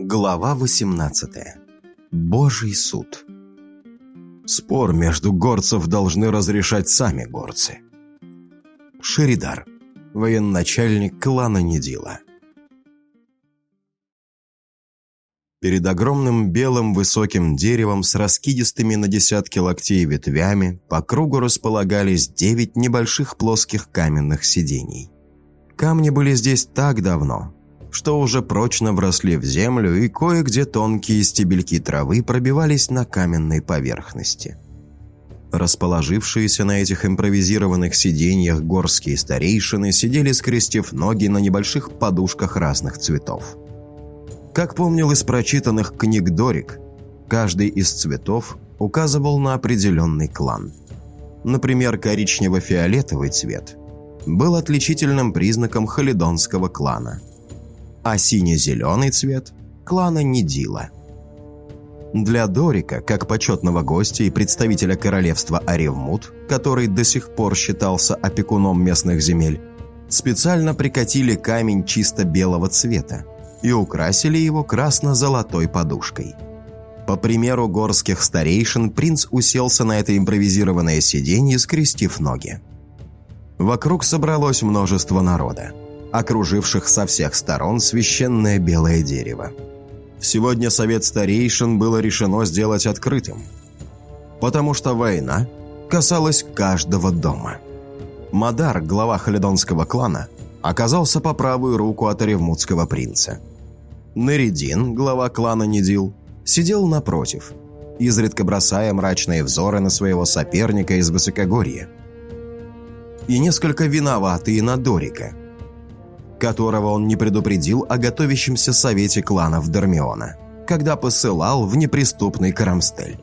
Глава 18. Божий суд. Спор между горцев должны разрешать сами горцы. Шеридар, военачальник клана Недила. Перед огромным белым высоким деревом с раскидистыми на десятки локтей ветвями по кругу располагались девять небольших плоских каменных сидений. Камни были здесь так давно, что уже прочно вросли в землю, и кое-где тонкие стебельки травы пробивались на каменной поверхности. Расположившиеся на этих импровизированных сиденьях горские старейшины сидели, скрестив ноги на небольших подушках разных цветов. Как помнил из прочитанных книг Дорик, каждый из цветов указывал на определенный клан. Например, коричнево-фиолетовый цвет был отличительным признаком халидонского клана – а сине-зеленый цвет – клана Нидила. Для Дорика, как почетного гостя и представителя королевства Аревмут, который до сих пор считался опекуном местных земель, специально прикатили камень чисто белого цвета и украсили его красно-золотой подушкой. По примеру горских старейшин, принц уселся на это импровизированное сиденье, скрестив ноги. Вокруг собралось множество народа окруживших со всех сторон священное белое дерево. Сегодня совет старейшин было решено сделать открытым, потому что война касалась каждого дома. Мадар, глава халидонского клана, оказался по правую руку от Оревмутского принца. Неридин, глава клана Нидил, сидел напротив, изредка бросая мрачные взоры на своего соперника из Высокогорья. И несколько виноватые на Дорика – которого он не предупредил о готовящемся совете кланов Дормиона, когда посылал в неприступный Карамстель.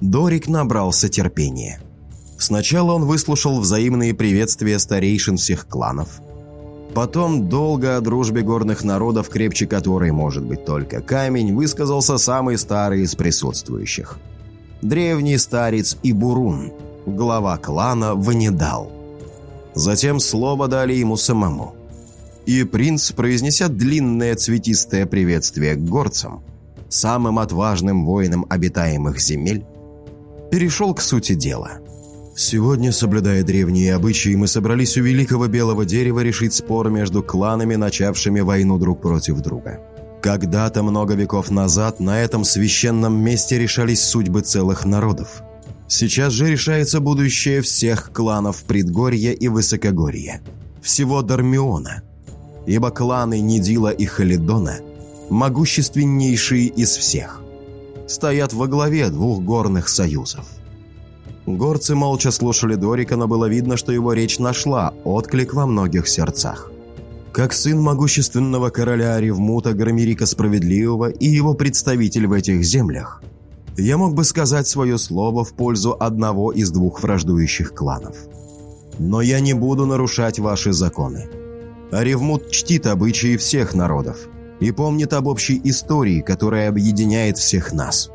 Дорик набрался терпения. Сначала он выслушал взаимные приветствия старейшин всех кланов. Потом долго о дружбе горных народов, крепче которой может быть только камень, высказался самый старый из присутствующих. Древний старец Ибурун, глава клана Ванидал. Затем слово дали ему самому – и принц, произнеся длинное цветистое приветствие к горцам, самым отважным воинам обитаемых земель, перешел к сути дела. Сегодня, соблюдая древние обычаи, мы собрались у великого белого дерева решить спор между кланами, начавшими войну друг против друга. Когда-то, много веков назад, на этом священном месте решались судьбы целых народов. Сейчас же решается будущее всех кланов Предгорья и Высокогорья. Всего Дармиона – ибо кланы Нидила и Халидона могущественнейшие из всех, стоят во главе двух горных союзов. Горцы молча слушали Дорика, но было видно, что его речь нашла отклик во многих сердцах. Как сын могущественного короля Аревмута Громерика Справедливого и его представитель в этих землях, я мог бы сказать свое слово в пользу одного из двух враждующих кланов. Но я не буду нарушать ваши законы. Аревмут чтит обычаи всех народов и помнит об общей истории, которая объединяет всех нас.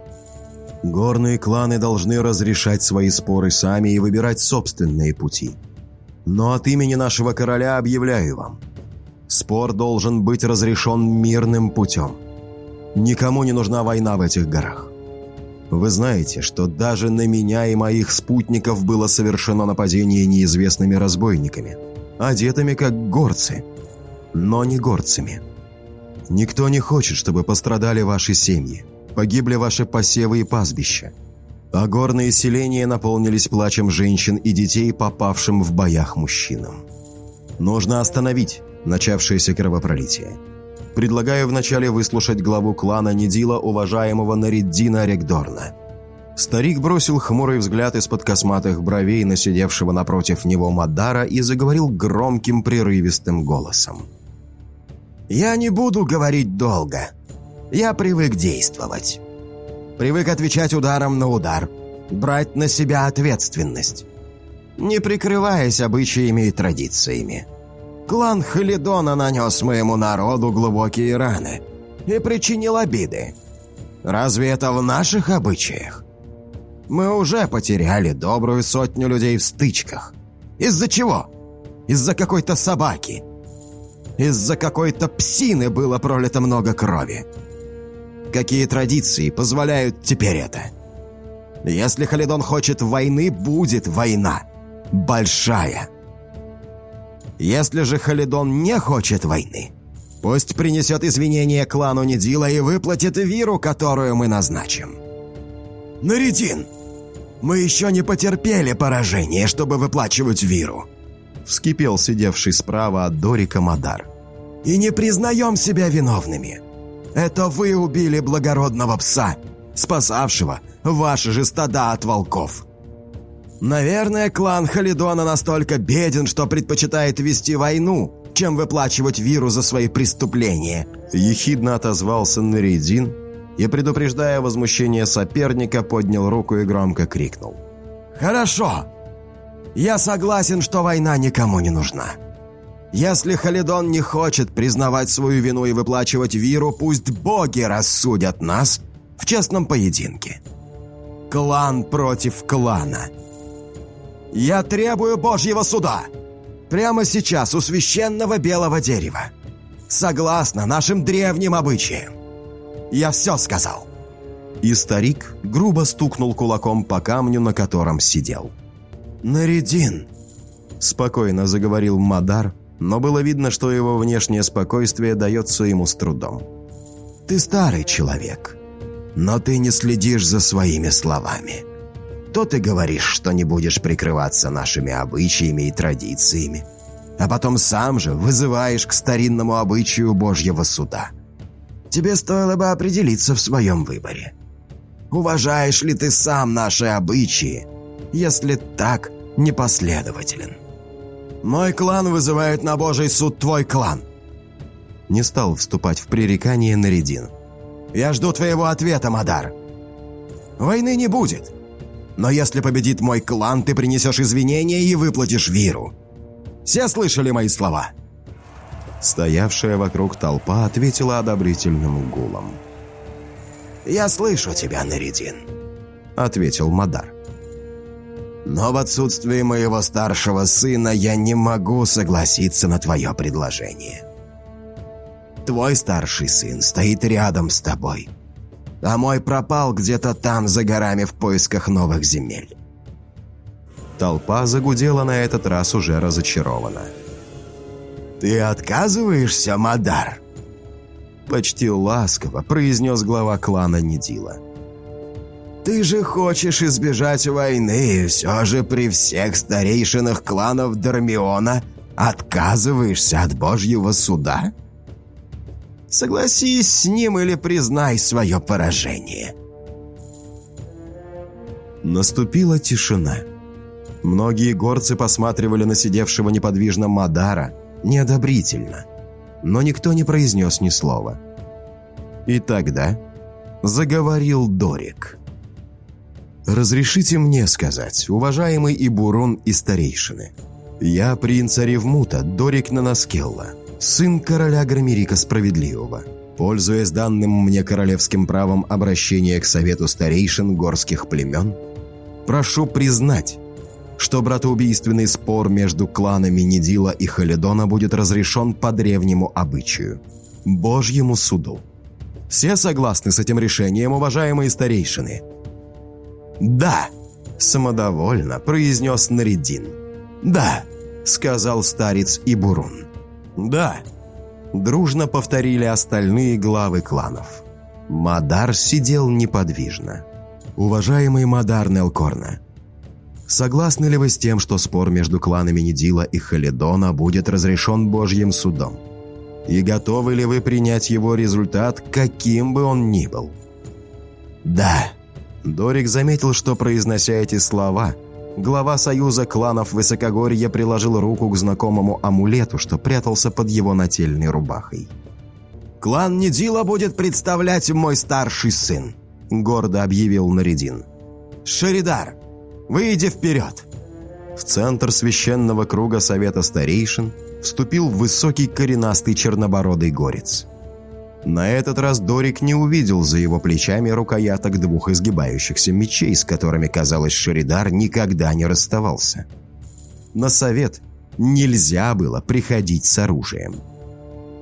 Горные кланы должны разрешать свои споры сами и выбирать собственные пути. Но от имени нашего короля объявляю вам, спор должен быть разрешен мирным путем. Никому не нужна война в этих горах. Вы знаете, что даже на меня и моих спутников было совершено нападение неизвестными разбойниками – одетыми как горцы, но не горцами. Никто не хочет, чтобы пострадали ваши семьи, погибли ваши посевы и пастбища, а горные селения наполнились плачем женщин и детей, попавшим в боях мужчинам. Нужно остановить начавшееся кровопролитие. Предлагаю вначале выслушать главу клана Нидила, уважаемого Нариддина Регдорна – Старик бросил хмурый взгляд из-под косматых бровей на сидевшего напротив него Мадара и заговорил громким прерывистым голосом. «Я не буду говорить долго. Я привык действовать. Привык отвечать ударом на удар, брать на себя ответственность, не прикрываясь обычаями и традициями. Клан Халидона нанес моему народу глубокие раны и причинил обиды. Разве это в наших обычаях? Мы уже потеряли добрую сотню людей в стычках. Из-за чего? Из-за какой-то собаки. Из-за какой-то псины было пролито много крови. какие традиции позволяют теперь это. Если Халидон хочет войны, будет война. Большая. Если же Халидон не хочет войны, пусть принесет извинения клану Недила и выплатит виру, которую мы назначим. Наридин, мы еще не потерпели поражение, чтобы выплачивать виру. Вскипел сидевший справа от Дорика Мадар. И не признаем себя виновными. Это вы убили благородного пса, спасавшего ваши же стада от волков. Наверное, клан Халидона настолько беден, что предпочитает вести войну, чем выплачивать Виру за свои преступления. Ехидно отозвался Наридин и, предупреждая возмущение соперника, поднял руку и громко крикнул. «Хорошо! Я согласен, что война никому не нужна. Если Халидон не хочет признавать свою вину и выплачивать Виру, пусть боги рассудят нас в честном поединке. Клан против клана. Я требую Божьего суда. Прямо сейчас у священного белого дерева. Согласно нашим древним обычаям. Я все сказал. И старик грубо стукнул кулаком по камню, на котором сидел. «Наридин!» Спокойно заговорил Мадар, но было видно, что его внешнее спокойствие дается ему с трудом. «Ты старый человек, но ты не следишь за своими словами. То ты говоришь, что не будешь прикрываться нашими обычаями и традициями, а потом сам же вызываешь к старинному обычаю Божьего суда. Тебе стоило бы определиться в своем выборе. Уважаешь ли ты сам наши обычаи, если так непоследователен?» «Мой клан вызывает на божий суд твой клан!» Не стал вступать в пререкание Наридин. «Я жду твоего ответа, Мадар. Войны не будет. Но если победит мой клан, ты принесешь извинения и выплатишь Виру. Все слышали мои слова?» Стоявшая вокруг толпа ответила одобрительным гулом. «Я слышу тебя, Наридин», — ответил Мадар. Но в отсутствии моего старшего сына я не могу согласиться на твое предложение. Твой старший сын стоит рядом с тобой, а мой пропал где-то там, за горами, в поисках новых земель. Толпа загудела на этот раз уже разочарована. «Ты отказываешься, Мадар?» Почти ласково произнес глава клана Нидила. Ты же хочешь избежать войны, все же при всех старейшинах кланов Дармиона отказываешься от Божьего суда? Согласись с ним или признай свое поражение. Наступила тишина. Многие горцы посматривали на сидевшего неподвижно Мадара неодобрительно, но никто не произнес ни слова. И тогда заговорил Дорик. «Разрешите мне сказать, уважаемый Ибурон и старейшины. Я принц Аревмута, Дорик Нанаскелла, сын короля Громерика Справедливого. Пользуясь данным мне королевским правом обращения к совету старейшин горских племен, прошу признать, что братоубийственный спор между кланами Нидила и Халидона будет разрешен по древнему обычаю – Божьему суду. Все согласны с этим решением, уважаемые старейшины – «Да», – самодовольно произнес Наридин. «Да», – сказал старец Ибурун. «Да», – дружно повторили остальные главы кланов. Мадар сидел неподвижно. «Уважаемый Мадар Нелкорна, согласны ли вы с тем, что спор между кланами Нидила и Халидона будет разрешен Божьим судом? И готовы ли вы принять его результат, каким бы он ни был?» «Да», Дорик заметил, что, произнося эти слова, глава союза кланов Высокогорья приложил руку к знакомому амулету, что прятался под его нательной рубахой. «Клан Недила будет представлять мой старший сын», — гордо объявил Наридин. «Шеридар, выйди вперед!» В центр священного круга Совета Старейшин вступил высокий коренастый чернобородый горец — на этот раз Дорик не увидел за его плечами рукояток двух изгибающихся мечей, с которыми, казалось, Шеридар никогда не расставался. На совет нельзя было приходить с оружием.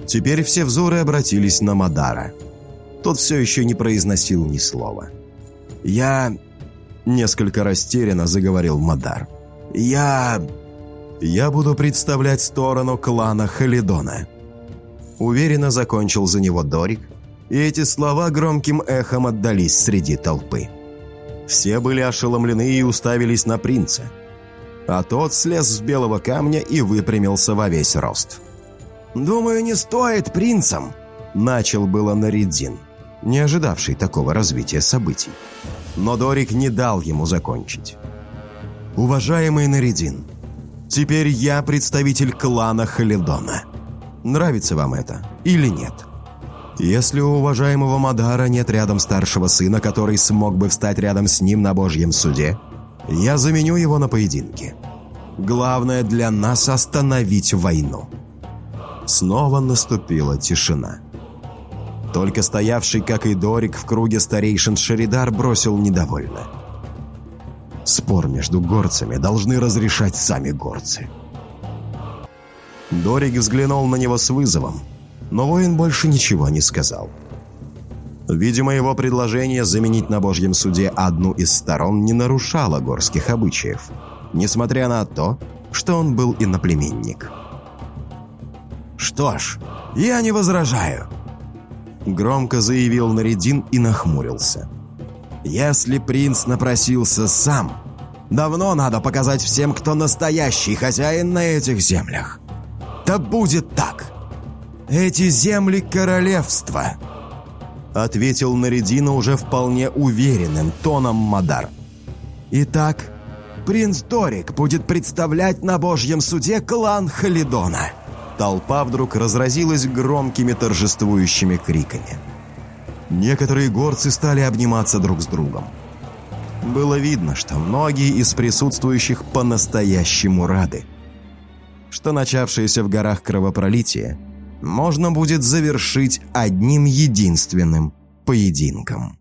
Теперь все взоры обратились на Мадара. Тот все еще не произносил ни слова. «Я...» – несколько растерянно заговорил Мадар. «Я...» «Я буду представлять сторону клана Халидона». Уверенно закончил за него Дорик, и эти слова громким эхом отдались среди толпы. Все были ошеломлены и уставились на принца. А тот слез с белого камня и выпрямился во весь рост. «Думаю, не стоит принцам», – начал было Наридин, не ожидавший такого развития событий. Но Дорик не дал ему закончить. «Уважаемый Наридин, теперь я представитель клана Халидона. Нравится вам это или нет?» Если у уважаемого Мадара нет рядом старшего сына, который смог бы встать рядом с ним на Божьем суде, я заменю его на поединке. Главное для нас остановить войну. Снова наступила тишина. Только стоявший, как и Дорик, в круге старейшин Шеридар бросил недовольно. Спор между горцами должны разрешать сами горцы. Дорик взглянул на него с вызовом, но воин больше ничего не сказал. Видимо, его предложение заменить на Божьем суде одну из сторон не нарушало горских обычаев, несмотря на то, что он был иноплеменник. «Что ж, я не возражаю», — громко заявил Наридин и нахмурился. «Если принц напросился сам, давно надо показать всем, кто настоящий хозяин на этих землях. Да будет так!» «Эти земли – королевства», – ответил Наридина уже вполне уверенным тоном Мадар. «Итак, принц Дорик будет представлять на Божьем суде клан Халидона». Толпа вдруг разразилась громкими торжествующими криками. Некоторые горцы стали обниматься друг с другом. Было видно, что многие из присутствующих по-настоящему рады. Что начавшееся в горах кровопролитие – можно будет завершить одним единственным поединком.